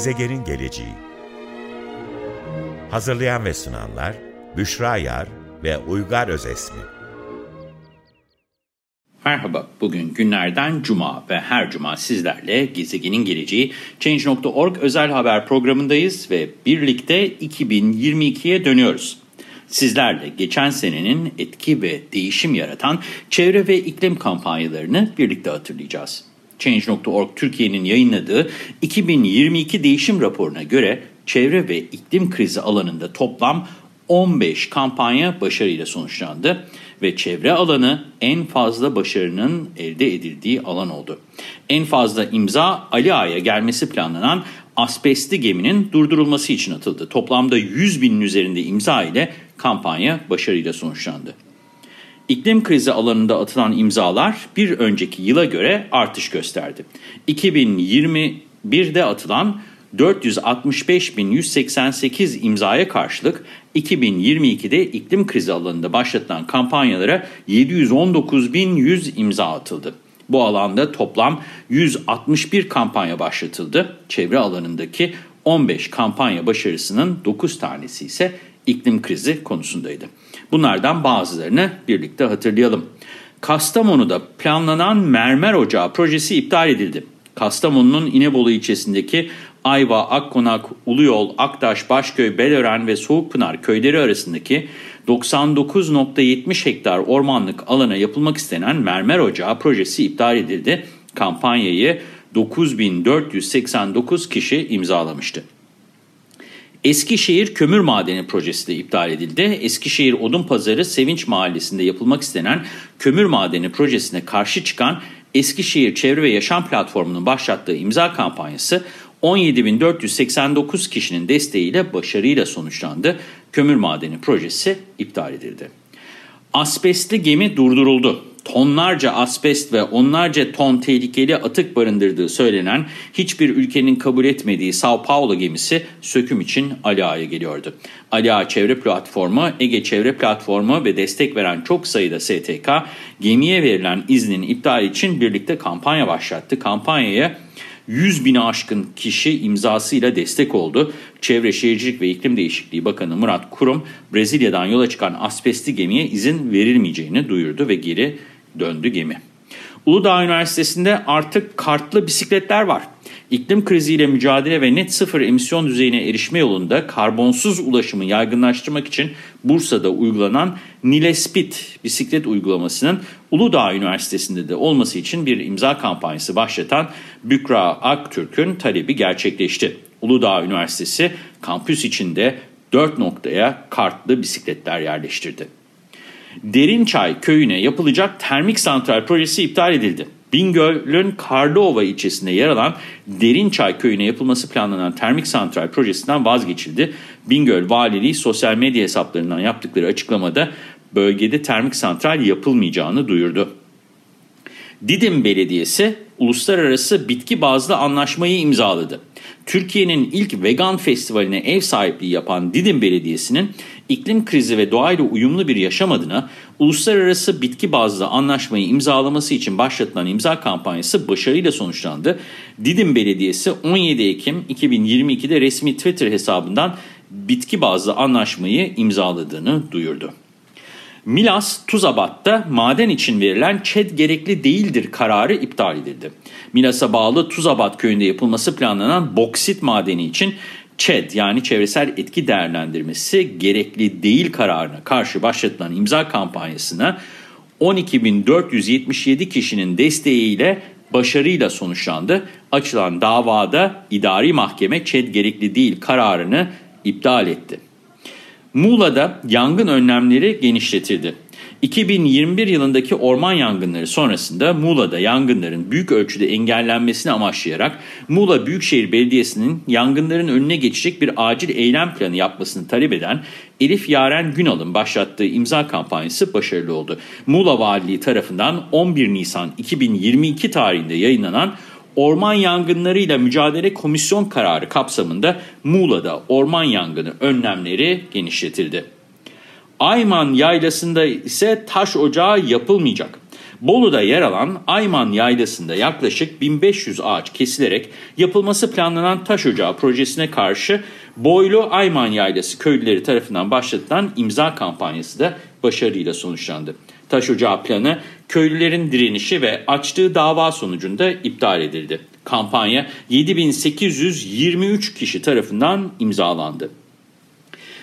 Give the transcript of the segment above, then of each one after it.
Gezegenin geleceği Hazırlayan ve sunanlar Büşra Yar ve Uygar Özesmi Merhaba, bugün günlerden cuma ve her cuma sizlerle gezegenin geleceği Change.org özel haber programındayız ve birlikte 2022'ye dönüyoruz. Sizlerle geçen senenin etki ve değişim yaratan çevre ve iklim kampanyalarını birlikte hatırlayacağız. Change.org Türkiye'nin yayınladığı 2022 değişim raporuna göre çevre ve iklim krizi alanında toplam 15 kampanya başarıyla sonuçlandı ve çevre alanı en fazla başarının elde edildiği alan oldu. En fazla imza Ali Ağa'ya gelmesi planlanan asbestli geminin durdurulması için atıldı. Toplamda 100 binin üzerinde imza ile kampanya başarıyla sonuçlandı. İklim krizi alanında atılan imzalar bir önceki yıla göre artış gösterdi. 2021'de atılan 465.188 imzaya karşılık 2022'de iklim krizi alanında başlatılan kampanyalara 719.100 imza atıldı. Bu alanda toplam 161 kampanya başlatıldı. Çevre alanındaki 15 kampanya başarısının 9 tanesi ise iklim krizi konusundaydı. Bunlardan bazılarını birlikte hatırlayalım. Kastamonu'da planlanan mermer ocağı projesi iptal edildi. Kastamonu'nun İnebolu ilçesindeki Ayva, Akkonak, Uluyol, Aktaş, Başköy, Belören ve Soğukpınar köyleri arasındaki 99.70 hektar ormanlık alana yapılmak istenen mermer ocağı projesi iptal edildi. Kampanyayı 9489 kişi imzalamıştı. Eskişehir Kömür Madeni projesi de iptal edildi. Eskişehir Odun Pazarı Sevinç Mahallesi'nde yapılmak istenen kömür madeni projesine karşı çıkan Eskişehir Çevre ve Yaşam Platformu'nun başlattığı imza kampanyası 17.489 kişinin desteğiyle başarıyla sonuçlandı. Kömür madeni projesi iptal edildi. Asbestli gemi durduruldu. Tonlarca asbest ve onlarca ton tehlikeli atık barındırdığı söylenen hiçbir ülkenin kabul etmediği Sao Paulo gemisi söküm için Ali Ağa'ya geliyordu. Ali Ağa Çevre Platformu, Ege Çevre Platformu ve destek veren çok sayıda STK gemiye verilen iznin iptal için birlikte kampanya başlattı. Kampanyaya 100 bini aşkın kişi imzasıyla destek oldu. Çevre Şehircilik ve İklim Değişikliği Bakanı Murat Kurum, Brezilya'dan yola çıkan asbestli gemiye izin verilmeyeceğini duyurdu ve geri döndü gemi. Uludağ Üniversitesi'nde artık kartlı bisikletler var. İklim kriziyle mücadele ve net sıfır emisyon düzeyine erişme yolunda karbonsuz ulaşımı yaygınlaştırmak için Bursa'da uygulanan Nilespit bisiklet uygulamasının Uludağ Üniversitesi'nde de olması için bir imza kampanyası başlatan Bükra Aktürk'ün talebi gerçekleşti. Uludağ Üniversitesi kampüs içinde 4 noktaya kartlı bisikletler yerleştirdi. Derinçay köyüne yapılacak termik santral projesi iptal edildi. Bingöl'ün Karlıova ilçesinde yer alan Derinçay köyüne yapılması planlanan termik santral projesinden vazgeçildi. Bingöl Valiliği sosyal medya hesaplarından yaptıkları açıklamada bölgede termik santral yapılmayacağını duyurdu. Didim Belediyesi uluslararası bitki bazlı anlaşmayı imzaladı. Türkiye'nin ilk vegan festivaline ev sahipliği yapan Didim Belediyesi'nin iklim krizi ve doğayla uyumlu bir yaşam adına uluslararası bitki bazlı anlaşmayı imzalaması için başlatılan imza kampanyası başarıyla sonuçlandı. Didim Belediyesi 17 Ekim 2022'de resmi Twitter hesabından bitki bazlı anlaşmayı imzaladığını duyurdu. Milas Tuzabat'ta maden için verilen ÇED gerekli değildir kararı iptal edildi. Milas'a bağlı Tuzabat köyünde yapılması planlanan boksit madeni için ÇED yani çevresel etki değerlendirmesi gerekli değil kararına karşı başlatılan imza kampanyasına 12.477 kişinin desteğiyle başarıyla sonuçlandı. Açılan davada idari mahkeme ÇED gerekli değil kararını iptal etti. Muğla'da yangın önlemleri genişletildi. 2021 yılındaki orman yangınları sonrasında Muğla'da yangınların büyük ölçüde engellenmesini amaçlayarak Muğla Büyükşehir Belediyesi'nin yangınların önüne geçecek bir acil eylem planı yapmasını talep eden Elif Yaren Günal'ın başlattığı imza kampanyası başarılı oldu. Muğla Valiliği tarafından 11 Nisan 2022 tarihinde yayınlanan Orman yangınlarıyla mücadele komisyon kararı kapsamında Muğla'da orman yangını önlemleri genişletildi. Ayman yaylasında ise taş ocağı yapılmayacak. Bolu'da yer alan Ayman Yaylası'nda yaklaşık 1500 ağaç kesilerek yapılması planlanan taş ocağı projesine karşı Boylu Ayman Yaylası köylüleri tarafından başlatılan imza kampanyası da başarıyla sonuçlandı. Taş ocağı planı köylülerin direnişi ve açtığı dava sonucunda iptal edildi. Kampanya 7823 kişi tarafından imzalandı.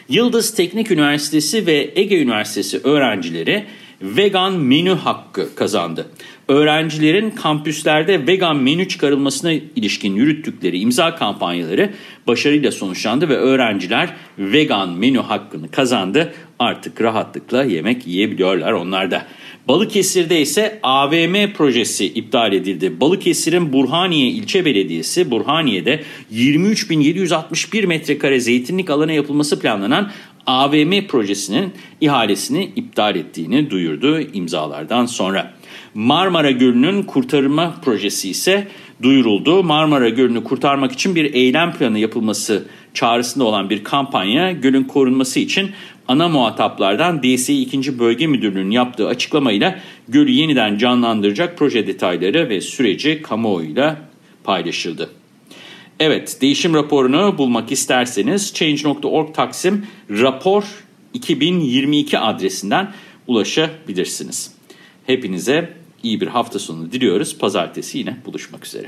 Yıldız Teknik Üniversitesi ve Ege Üniversitesi öğrencileri vegan menü hakkı kazandı. Öğrencilerin kampüslerde vegan menü çıkarılmasına ilişkin yürüttükleri imza kampanyaları başarıyla sonuçlandı ve öğrenciler vegan menü hakkını kazandı. Artık rahatlıkla yemek yiyebiliyorlar onlar da. Balıkesir'de ise AVM projesi iptal edildi. Balıkesir'in Burhaniye ilçe belediyesi Burhaniye'de 23.761 metrekare zeytinlik alana yapılması planlanan AVM projesinin ihalesini iptal ettiğini duyurdu imzalardan sonra. Marmara Gölü'nün kurtarma projesi ise duyuruldu. Marmara Gölü'nü kurtarmak için bir eylem planı yapılması çağrısında olan bir kampanya gölün korunması için ana muhataplardan DSİ 2. Bölge Müdürlüğü'nün yaptığı açıklamayla gölü yeniden canlandıracak proje detayları ve süreci kamuoyuyla paylaşıldı. Evet, değişim raporunu bulmak isterseniz Change.org Taksim Rapor 2022 adresinden ulaşabilirsiniz. Hepinize iyi bir hafta sonu diliyoruz. Pazartesi yine buluşmak üzere.